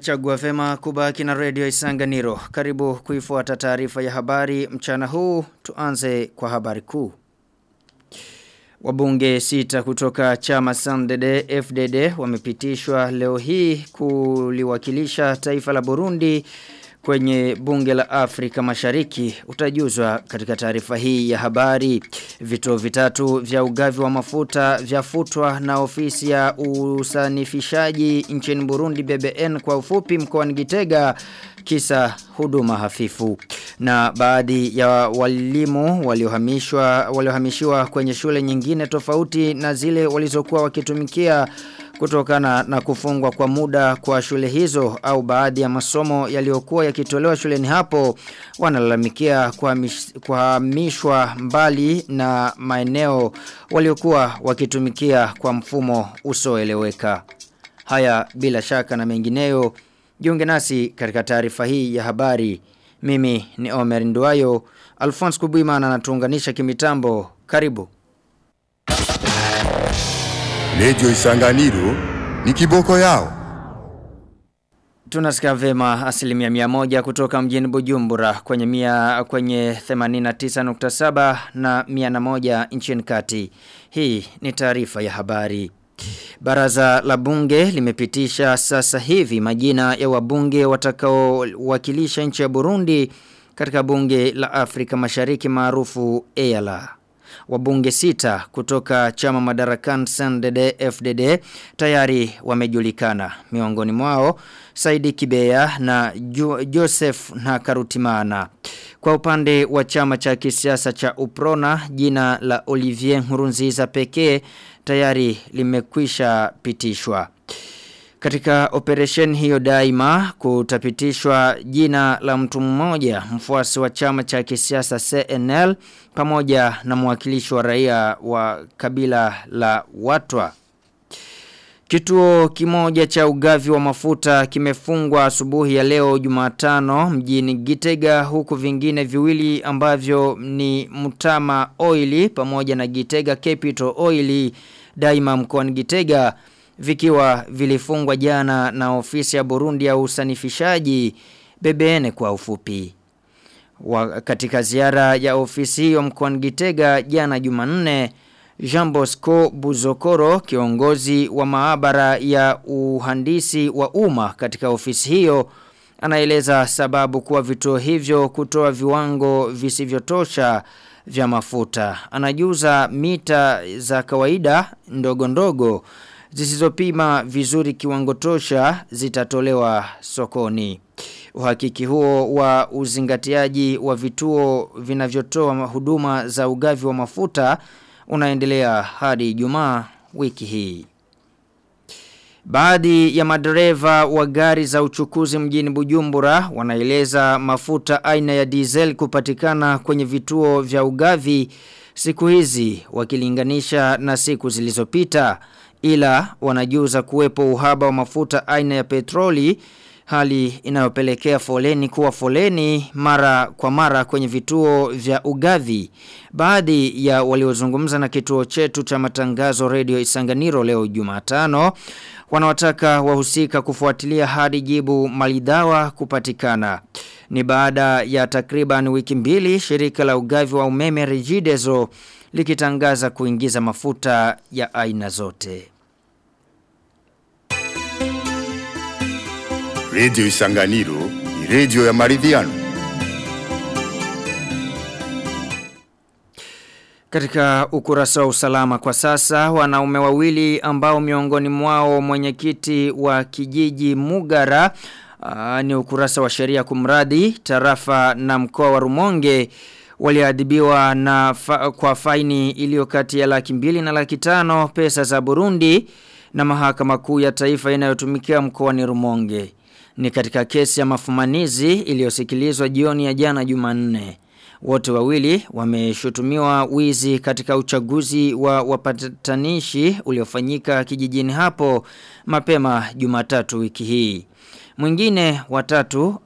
umechagua vema kubaki na redio Isanganiro. Karibu kuifuata taarifa ya habari mchana huu. Tuanze kwa habari kuu. Wabunge sita kutoka chama Sandede FDD wamepitishwa leo hii kuliwakilisha taifa la Burundi kwenye bunge la Afrika Mashariki utajuzwa katika taarifa hii ya habari. Vituo vitatu vya ugavi wa mafuta vyafutwa na ofisi ya usanifishaji nchini Burundi BBN kwa ufupi mkoa mkoani Gitega kisa huduma hafifu. Na baadhi ya walimu waliohamishwa waliohamishiwa kwenye shule nyingine tofauti na zile walizokuwa wakitumikia kutokana na kufungwa kwa muda kwa shule hizo au baadhi ya masomo yaliyokuwa yakitolewa shuleni hapo wanalalamikia kuhamishwa mbali na maeneo waliokuwa wakitumikia kwa mfumo usioeleweka. Haya bila shaka na mengineyo jiunge nasi katika taarifa hii ya habari. Mimi ni Omer Nduayo, Alphonse Kubwimana anatuunganisha kimitambo. Karibu. Lejo Isanganiro ni kiboko yao. Tunasikia vema asilimia mia moja kutoka mjini Bujumbura kwenye mia kwenye 89.7 na mia na moja nchini kati. Hii ni taarifa ya habari. Baraza la bunge limepitisha sasa hivi majina ya wabunge watakaowakilisha nchi ya Burundi katika bunge la Afrika Mashariki maarufu EALA. Wabunge sita kutoka chama madarakan SNDD FDD tayari wamejulikana. Miongoni mwao Saidi Kibea na jo Joseph na Karutimana. Kwa upande wa chama cha kisiasa cha Uprona jina la Olivier Nkurunziza pekee tayari limekwisha pitishwa. Katika operation hiyo daima kutapitishwa jina la mtu mmoja mfuasi wa chama cha kisiasa CNL pamoja na mwakilishi wa raia wa kabila la Watwa. Kituo kimoja cha ugavi wa mafuta kimefungwa asubuhi ya leo Jumatano mjini Gitega huku vingine viwili ambavyo ni Mtama Oili pamoja na Gitega Capital Oili daima mkoani Gitega vikiwa vilifungwa jana na ofisi ya Burundi ya usanifishaji BBN kwa ufupi. Wa, katika ziara ya ofisi hiyo mkoani Gitega jana Jumanne Jean Bosco Buzokoro kiongozi wa maabara ya uhandisi wa umma katika ofisi hiyo anaeleza sababu kuwa vituo hivyo kutoa viwango visivyotosha vya mafuta. Anajuza mita za kawaida ndogo ndogo zisizopima vizuri kiwango tosha zitatolewa sokoni. Uhakiki huo wa uzingatiaji wa vituo vinavyotoa huduma za ugavi wa mafuta unaendelea hadi Ijumaa wiki hii. Baadhi ya madereva wa gari za uchukuzi mjini Bujumbura wanaeleza mafuta aina ya diesel kupatikana kwenye vituo vya ugavi siku hizi wakilinganisha na siku zilizopita ila wanajuza kuwepo uhaba wa mafuta aina ya petroli hali inayopelekea foleni kuwa foleni mara kwa mara kwenye vituo vya ugavi. Baadhi ya waliozungumza na kituo chetu cha matangazo redio Isanganiro leo Jumatano wanawataka wahusika kufuatilia hadi jibu malidawa kupatikana. Ni baada ya takriban wiki mbili shirika la ugavi wa umeme Regideso likitangaza kuingiza mafuta ya aina zote. Radio Isanganiro ni radio ya maridhiano. Katika ukurasa wa usalama kwa sasa, wanaume wawili ambao miongoni mwao mwenyekiti wa kijiji Mugara aa, ni ukurasa wa sheria kumradi tarafa na mkoa wa Rumonge waliadhibiwa na fa, kwa faini iliyo kati ya laki mbili na laki tano pesa za Burundi na mahakama kuu ya taifa inayotumikia mkoa ni Rumonge. Ni katika kesi ya mafumanizi iliyosikilizwa jioni ya jana Jumanne. Wote wawili wameshutumiwa wizi katika uchaguzi wa wapatanishi uliofanyika kijijini hapo mapema Jumatatu wiki hii. Mwingine watatu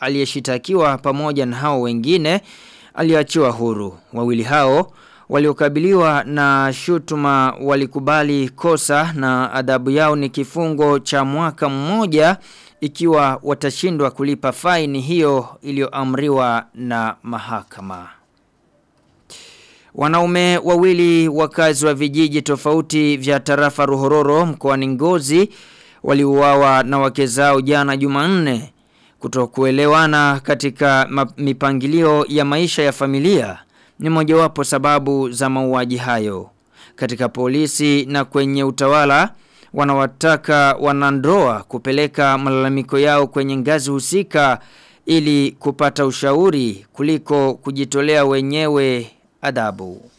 aliyeshitakiwa pamoja na hao wengine aliachiwa huru. Wawili hao waliokabiliwa na shutuma walikubali kosa na adhabu yao ni kifungo cha mwaka mmoja ikiwa watashindwa kulipa faini hiyo iliyoamriwa na mahakama. Wanaume wawili wakazi wa vijiji tofauti vya tarafa Ruhororo mkoani Ngozi waliuawa na wake zao jana Jumanne kutokuelewana katika mipangilio ya maisha ya familia ni mojawapo sababu za mauaji hayo. Katika polisi na kwenye utawala wanawataka wanandoa kupeleka malalamiko yao kwenye ngazi husika ili kupata ushauri kuliko kujitolea wenyewe adhabu.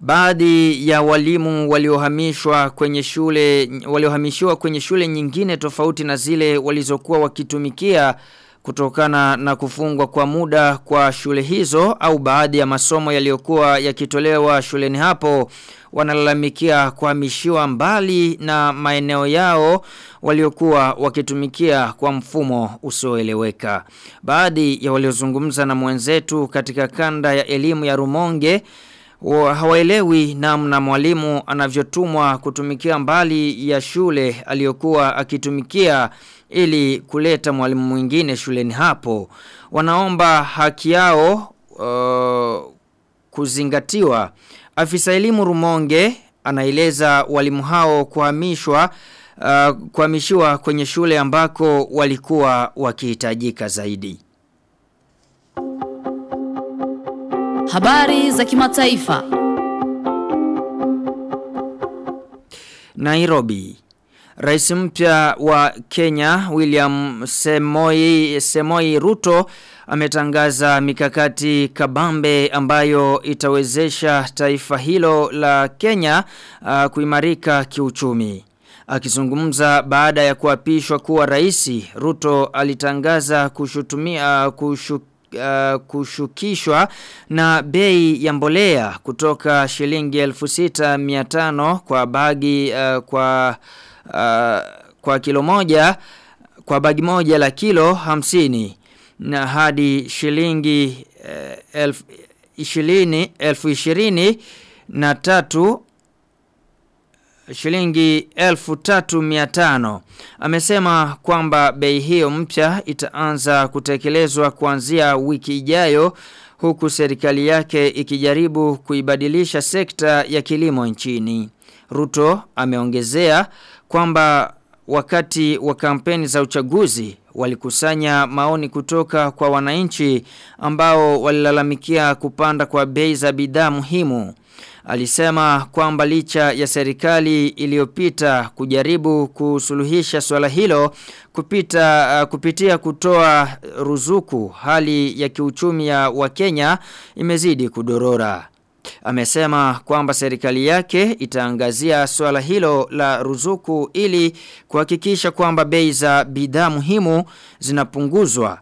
Baadhi ya walimu waliohamishwa kwenye shule waliohamishiwa kwenye shule nyingine tofauti na zile walizokuwa wakitumikia kutokana na kufungwa kwa muda kwa shule hizo au baadhi ya masomo yaliyokuwa yakitolewa shuleni hapo wanalalamikia kuhamishiwa mbali na maeneo yao waliokuwa wakitumikia kwa mfumo usioeleweka. Baadhi ya waliozungumza na mwenzetu katika kanda ya elimu ya Rumonge hawaelewi namna mwalimu anavyotumwa kutumikia mbali ya shule aliyokuwa akitumikia ili kuleta mwalimu mwingine shuleni hapo. Wanaomba haki yao uh, kuzingatiwa. Afisa elimu Rumonge anaeleza walimu hao kuhamishwa uh, kuhamishiwa kwenye shule ambako walikuwa wakihitajika zaidi. Habari za kimataifa. Nairobi. Rais mpya wa Kenya William Semoi, Semoi Ruto ametangaza mikakati kabambe ambayo itawezesha taifa hilo la Kenya uh, kuimarika kiuchumi. Akizungumza baada ya kuapishwa kuwa raisi, Ruto alitangaza kushutumia kushuk, uh, kushukishwa na bei ya mbolea kutoka shilingi 6500 kwa bagi uh, kwa uh, kwa kilo moja kwa bagi moja la kilo hamsini na hadi shilingi uh, elf, ishirini elfu ishirini na tatu shilingi elfu tatu miatano. Amesema kwamba bei hiyo mpya itaanza kutekelezwa kuanzia wiki ijayo huku serikali yake ikijaribu kuibadilisha sekta ya kilimo nchini. Ruto ameongezea kwamba wakati wa kampeni za uchaguzi walikusanya maoni kutoka kwa wananchi ambao walilalamikia kupanda kwa bei za bidhaa muhimu. Alisema kwamba licha ya serikali iliyopita kujaribu kusuluhisha swala hilo kupita uh, kupitia kutoa ruzuku hali ya kiuchumi ya Wakenya imezidi kudorora. Amesema kwamba serikali yake itaangazia swala hilo la ruzuku ili kuhakikisha kwamba bei za bidhaa muhimu zinapunguzwa.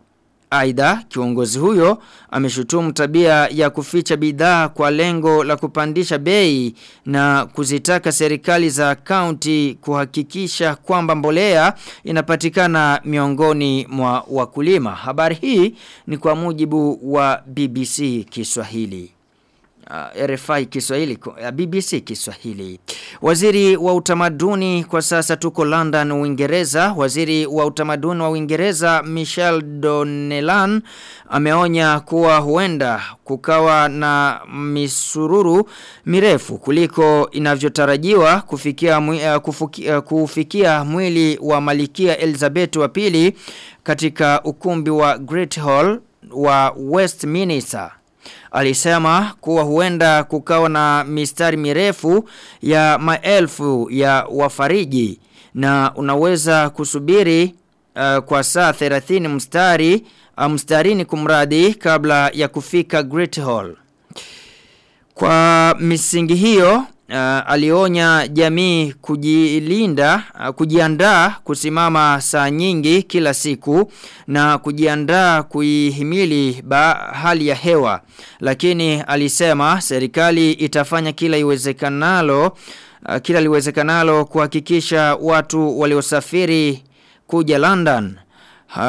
Aidha, kiongozi huyo ameshutumu tabia ya kuficha bidhaa kwa lengo la kupandisha bei na kuzitaka serikali za kaunti kuhakikisha kwamba mbolea inapatikana miongoni mwa wakulima. Habari hii ni kwa mujibu wa BBC Kiswahili uh, RFI Kiswahili uh, BBC Kiswahili. Waziri wa utamaduni kwa sasa tuko London Uingereza. Waziri wa utamaduni wa Uingereza Michel Donelan ameonya kuwa huenda kukawa na misururu mirefu kuliko inavyotarajiwa kufikia uh, uh, kufikia mwili wa Malikia Elizabeth wa pili katika ukumbi wa Great Hall wa Westminster alisema kuwa huenda kukawa na mistari mirefu ya maelfu ya wafariji na unaweza kusubiri uh, kwa saa 30 mstari uh, mstarini kumradi kabla ya kufika Great Hall. Kwa misingi hiyo uh, alionya jamii kujilinda uh, kujiandaa kusimama saa nyingi kila siku na kujiandaa kuihimili hali ya hewa. Lakini alisema serikali itafanya kila iwezekanalo uh, kila liwezekanalo kuhakikisha watu waliosafiri kuja London uh,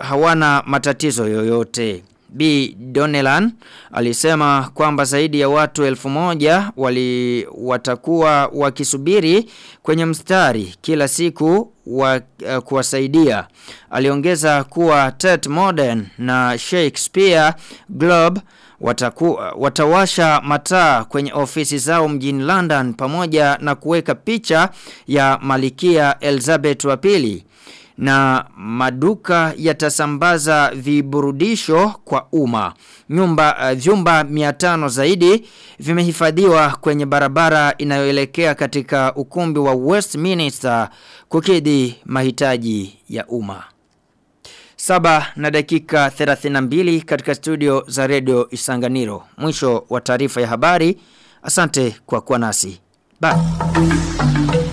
hawana matatizo yoyote B. Donelan alisema kwamba zaidi ya watu elfu moja wali watakuwa wakisubiri kwenye mstari kila siku wa, uh, kuwasaidia. Aliongeza kuwa Tet Modern na Shakespeare Globe wataku, watawasha mataa kwenye ofisi zao mjini London pamoja na kuweka picha ya Malikia Elizabeth wa pili na maduka yatasambaza viburudisho kwa umma. Nyumba uh, vyumba 500 zaidi vimehifadhiwa kwenye barabara inayoelekea katika ukumbi wa Westminster kukidhi mahitaji ya umma. Saba na dakika 32 katika studio za redio Isanganiro. Mwisho wa taarifa ya habari. Asante kwa kuwa nasi. Bye.